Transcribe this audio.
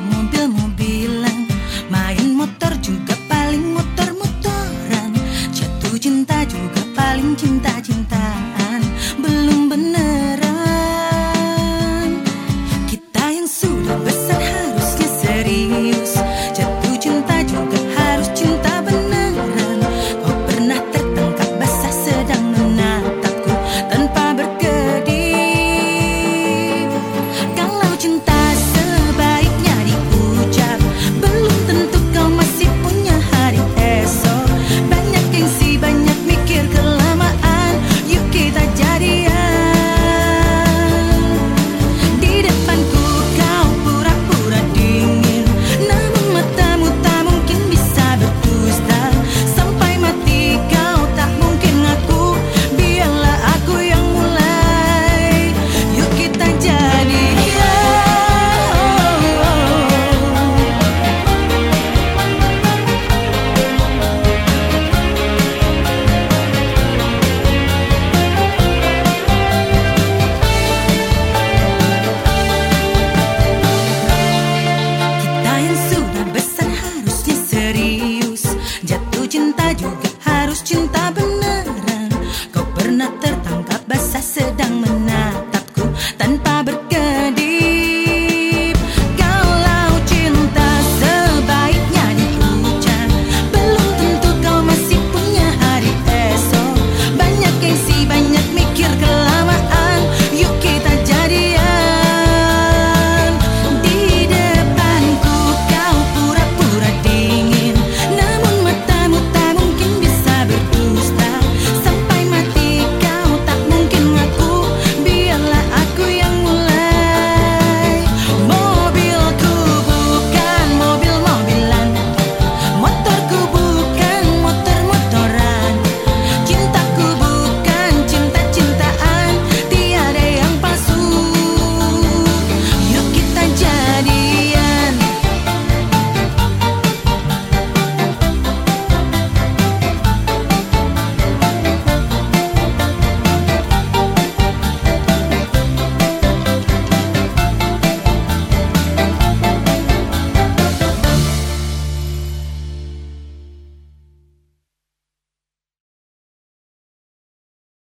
mobil-mobilan. Main motor juga paling motor-motoran. Jatuh cinta juga paling cinta-cinta. sedang menang